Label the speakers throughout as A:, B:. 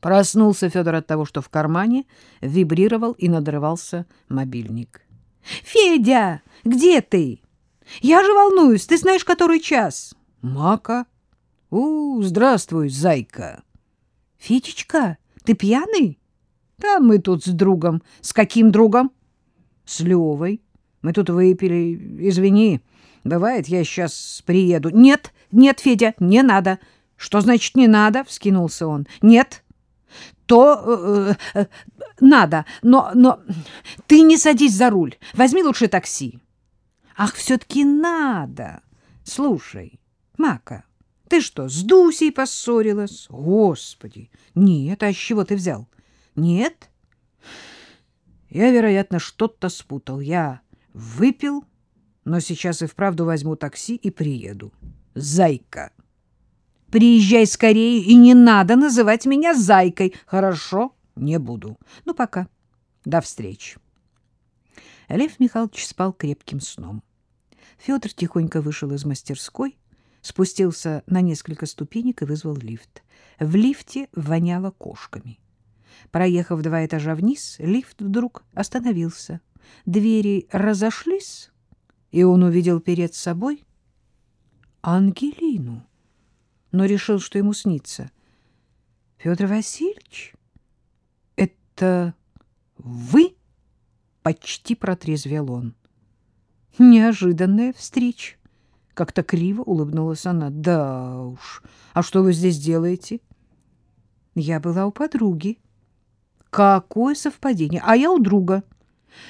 A: Проснулся Федор от того, что в кармане вибрировал и надрывался мобильник. — Федя, где ты? Я же волнуюсь, ты знаешь, который час? — Мака. — У, здравствуй, зайка. — Федечка, ты пьяный? — Да мы тут с другом. — С каким другом? — С Левой. Мы тут выпили. Извини, бывает, я сейчас приеду. — Нет, нет, Федя, не надо. — Что значит не надо? — вскинулся он. — Нет. — то э, э, надо, но, но ты не садись за руль, возьми лучше такси. Ах, все-таки надо. Слушай, Мака, ты что, с Дусей поссорилась? Господи, нет, а с чего ты взял? Нет? Я, вероятно, что-то спутал. Я выпил, но сейчас и вправду возьму такси и приеду. Зайка. Приезжай скорее, и не надо называть меня зайкой. Хорошо? Не буду. Ну, пока. До встречи. Лев Михайлович спал крепким сном. Федор тихонько вышел из мастерской, спустился на несколько ступенек и вызвал лифт. В лифте воняло кошками. Проехав два этажа вниз, лифт вдруг остановился. Двери разошлись, и он увидел перед собой Ангелину но решил, что ему снится. — Федор Васильевич, это вы? — почти протрезвел он. — Неожиданная встреча. Как-то криво улыбнулась она. — Да уж. А что вы здесь делаете? — Я была у подруги. — Какое совпадение. А я у друга.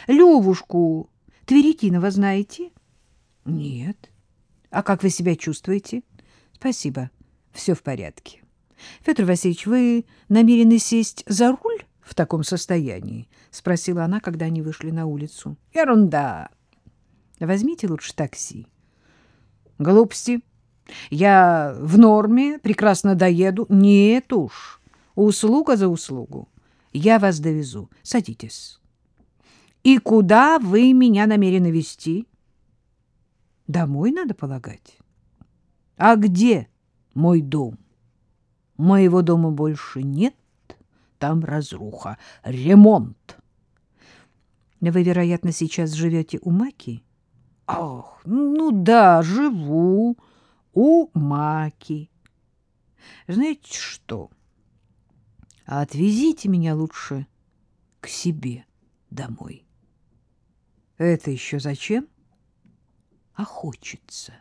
A: Левушку Тверетинова знаете? — Нет. — А как вы себя чувствуете? — Спасибо. — все в порядке. — Федор Васильевич, вы намерены сесть за руль в таком состоянии? — спросила она, когда они вышли на улицу. — Ерунда. Возьмите лучше такси. — Глупости. Я в норме, прекрасно доеду. Нет уж. Услуга за услугу. Я вас довезу. Садитесь. — И куда вы меня намерены везти? — Домой, надо полагать. — А где? — мой дом. Моего дома больше нет, там разруха, ремонт. Вы, вероятно, сейчас живете у Маки? Ах, ну да, живу у Маки. Знаете что? Отвезите меня лучше к себе домой. Это еще зачем? А хочется.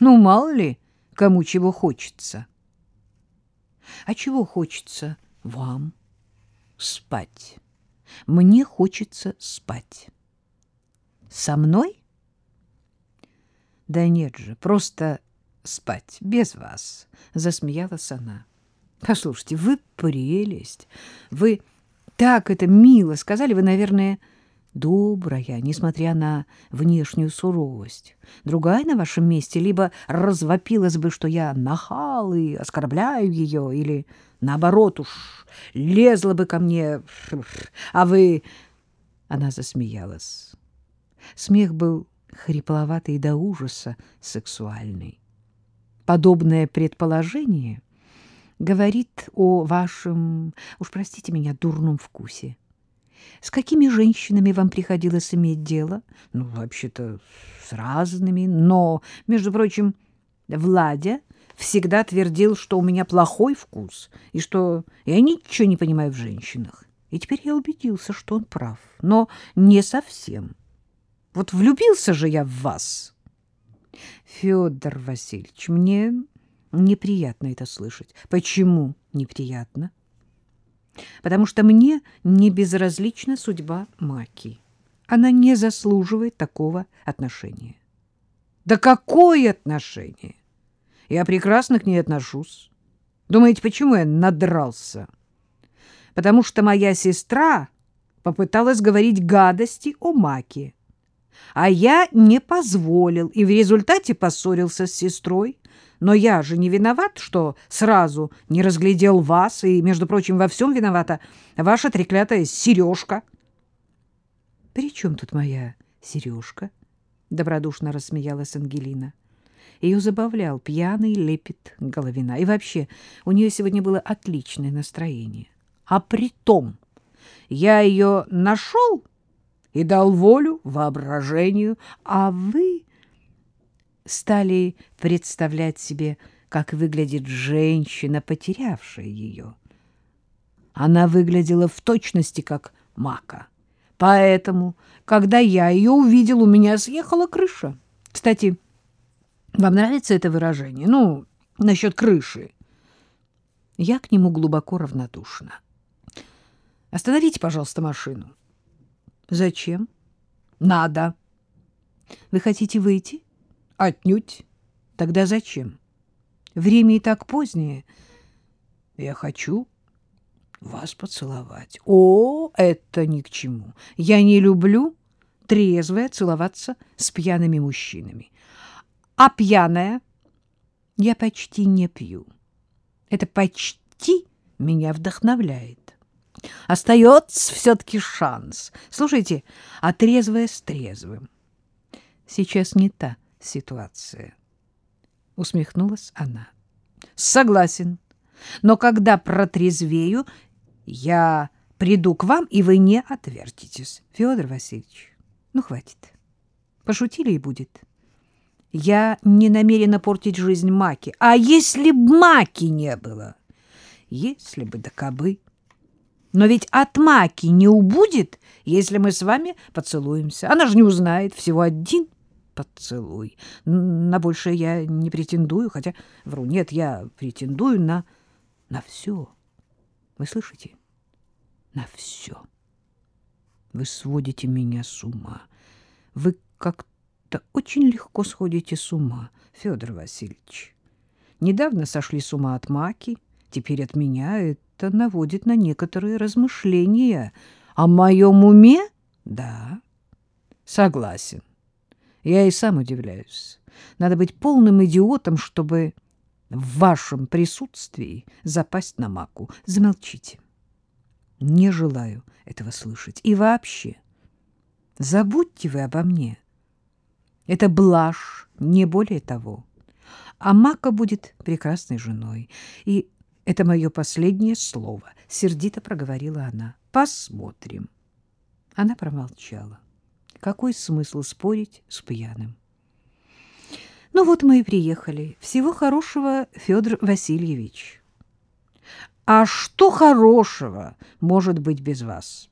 A: Ну, мало ли, кому чего хочется. А чего хочется вам? Спать. Мне хочется спать. Со мной? Да нет же, просто спать без вас, засмеялась она. Послушайте, вы прелесть. Вы так это мило сказали, вы, наверное, добрая, несмотря на внешнюю суровость. Другая на вашем месте либо развопилась бы, что я нахал и оскорбляю ее, или, наоборот уж, лезла бы ко мне, а вы... Она засмеялась. Смех был хрипловатый до ужаса сексуальный. Подобное предположение говорит о вашем, уж простите меня, дурном вкусе. С какими женщинами вам приходилось иметь дело? Ну, вообще-то, с разными. Но, между прочим, Владя всегда твердил, что у меня плохой вкус, и что я ничего не понимаю в женщинах. И теперь я убедился, что он прав, но не совсем. Вот влюбился же я в вас. Федор Васильевич, мне неприятно это слышать. Почему неприятно? — потому что мне не безразлична судьба Маки. Она не заслуживает такого отношения. Да какое отношение? Я прекрасно к ней отношусь. Думаете, почему я надрался? Потому что моя сестра попыталась говорить гадости о Маке. А я не позволил и в результате поссорился с сестрой. Но я же не виноват, что сразу не разглядел вас, и, между прочим, во всем виновата ваша треклятая сережка. — При чем тут моя сережка? — добродушно рассмеялась Ангелина. Ее забавлял пьяный лепет Головина. И вообще, у нее сегодня было отличное настроение. А при том, я ее нашел и дал волю воображению, а вы стали представлять себе, как выглядит женщина, потерявшая ее. Она выглядела в точности как мака. Поэтому, когда я ее увидел, у меня съехала крыша. Кстати, вам нравится это выражение? Ну, насчет крыши. Я к нему глубоко равнодушна. Остановите, пожалуйста, машину. Зачем? Надо. Вы хотите выйти? Отнюдь. Тогда зачем? Время и так позднее. Я хочу вас поцеловать. О, это ни к чему. Я не люблю трезвая целоваться с пьяными мужчинами. А пьяная я почти не пью. Это почти меня вдохновляет. Остается все-таки шанс. Слушайте, а трезвая с трезвым. Сейчас не та ситуация. Усмехнулась она. Согласен. Но когда протрезвею, я приду к вам, и вы не отвертитесь. Федор Васильевич, ну, хватит. Пошутили и будет. Я не намерена портить жизнь Маки. А если б Маки не было? Если бы да кабы. Но ведь от Маки не убудет, если мы с вами поцелуемся. Она же не узнает. Всего один поцелуй. На большее я не претендую, хотя, вру, нет, я претендую на, на все. Вы слышите? На все. Вы сводите меня с ума. Вы как как очень легко сходите с ума, Федор Васильевич. Недавно сошли с ума от Маки, теперь от меня это наводит на некоторые размышления. О моем уме? Да, согласен. Я и сам удивляюсь. Надо быть полным идиотом, чтобы в вашем присутствии запасть на Маку. Замолчите. Не желаю этого слышать. И вообще, забудьте вы обо мне. Это блажь, не более того. А Мака будет прекрасной женой. И это мое последнее слово, — сердито проговорила она. Посмотрим. Она промолчала. Какой смысл спорить с пьяным? Ну вот мы и приехали. Всего хорошего, Федор Васильевич. А что хорошего может быть без вас?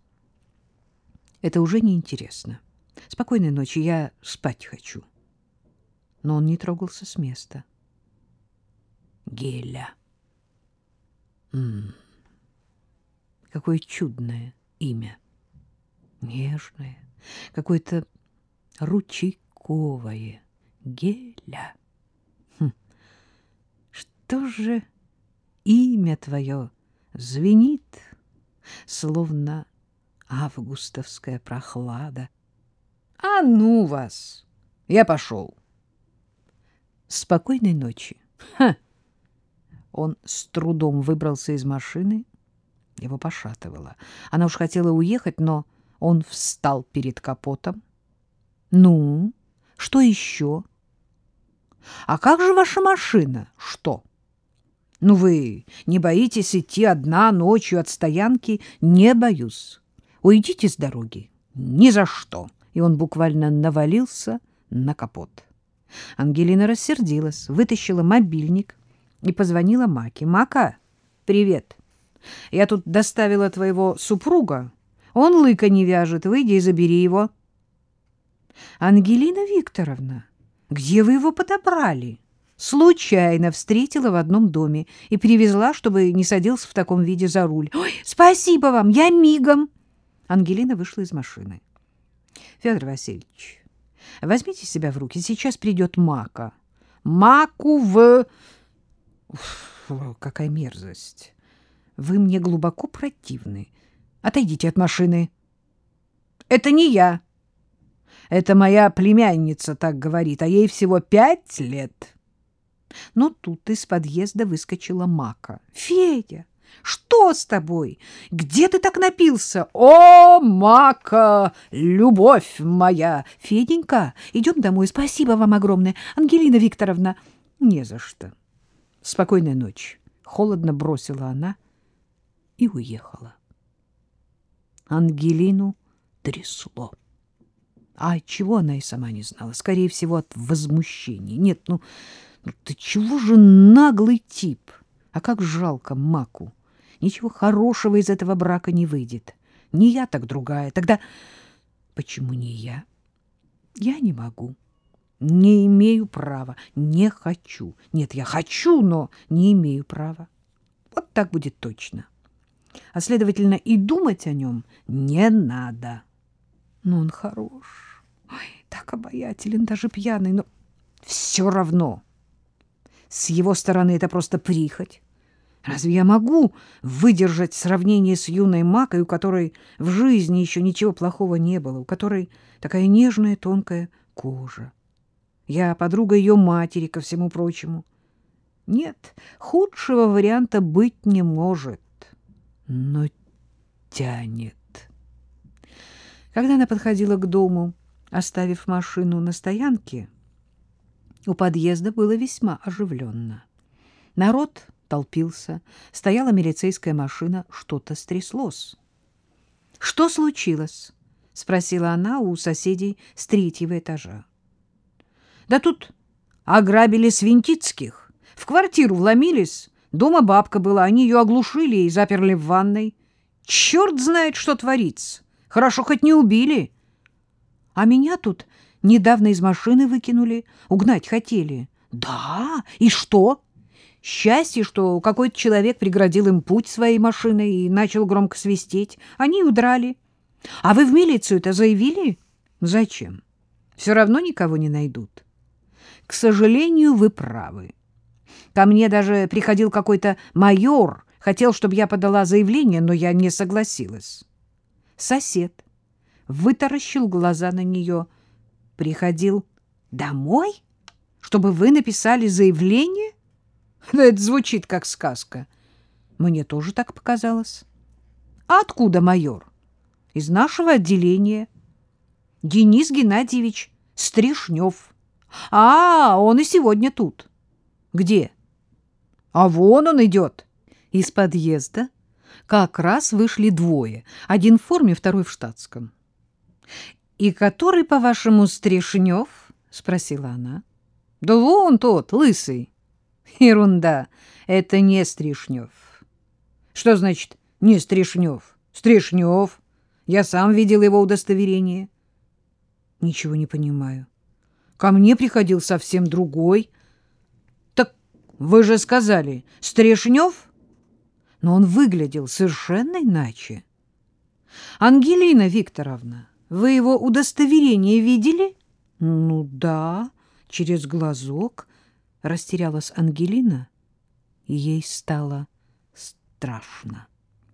A: Это уже неинтересно. интересно. Спокойной ночи, я спать хочу. Но он не трогался с места. Геля. М -м, какое чудное имя. Нежное, какое-то ручейковое. Геля. Хм. Что же имя твое звенит, словно августовская прохлада? А ну вас! Я пошел. Спокойной ночи. Ха! Он с трудом выбрался из машины. Его пошатывало. Она уж хотела уехать, но он встал перед капотом. Ну, что еще? А как же ваша машина? Что? Ну, вы не боитесь идти одна ночью от стоянки? Не боюсь. Уйдите с дороги. Ни за что и он буквально навалился на капот. Ангелина рассердилась, вытащила мобильник и позвонила Маке. «Мака, привет. Я тут доставила твоего супруга. Он лыка не вяжет. Выйди и забери его». «Ангелина Викторовна, где вы его подобрали?» случайно встретила в одном доме и привезла, чтобы не садился в таком виде за руль. «Ой, спасибо вам, я мигом!» Ангелина вышла из машины. Федор Васильевич, возьмите себя в руки. Сейчас придет Мака. Маку в... Уф, какая мерзость. Вы мне глубоко противны. Отойдите от машины. Это не я. Это моя племянница так говорит, а ей всего пять лет. Но тут из подъезда выскочила Мака. Федя, Что с тобой? Где ты так напился? О, Мака, любовь моя! Феденька, идем домой. Спасибо вам огромное, Ангелина Викторовна. Не за что. Спокойной ночи. Холодно бросила она и уехала. Ангелину трясло. А чего она и сама не знала. Скорее всего, от возмущения. Нет, ну, ну ты чего же наглый тип? А как жалко Маку. Ничего хорошего из этого брака не выйдет. Не я, так другая. Тогда почему не я? Я не могу. Не имею права. Не хочу. Нет, я хочу, но не имею права. Вот так будет точно. А, следовательно, и думать о нем не надо. Но он хорош. Ой, так обаятелен, даже пьяный, но все равно. С его стороны это просто прихоть. Разве я могу выдержать сравнение с юной Макой, у которой в жизни еще ничего плохого не было, у которой такая нежная тонкая кожа? Я подруга ее матери, ко всему прочему. Нет, худшего варианта быть не может. Но тянет. Когда она подходила к дому, оставив машину на стоянке, у подъезда было весьма оживленно. Народ толпился, стояла милицейская машина, что-то стряслось. — Что случилось? — спросила она у соседей с третьего этажа. — Да тут ограбили Свинтицких, в квартиру вломились, дома бабка была, они ее оглушили и заперли в ванной. Черт знает, что творится. Хорошо, хоть не убили. А меня тут недавно из машины выкинули, угнать хотели. Да, и что? Счастье, что какой-то человек преградил им путь своей машиной и начал громко свистеть. Они удрали. А вы в милицию-то заявили? Зачем? Все равно никого не найдут. К сожалению, вы правы. Ко мне даже приходил какой-то майор, хотел, чтобы я подала заявление, но я не согласилась. Сосед вытаращил глаза на нее. Приходил домой, чтобы вы написали заявление? Да это звучит как сказка. Мне тоже так показалось. А откуда майор? Из нашего отделения. Денис Геннадьевич Стришнев. А, он и сегодня тут. Где? А вон он идет. Из подъезда как раз вышли двое, один в форме, второй в штатском. — И который, по-вашему, Стрешнев? — спросила она. — Да вон тот, лысый. — Ерунда, это не Стрешнев. — Что значит «не Стрешнев»? — Стрешнев. Я сам видел его удостоверение. — Ничего не понимаю. Ко мне приходил совсем другой. — вы же сказали, Стрешнев? — но он выглядел совершенно иначе. «Ангелина Викторовна, вы его удостоверение видели?» «Ну да, через глазок», — растерялась Ангелина, и ей стало страшно.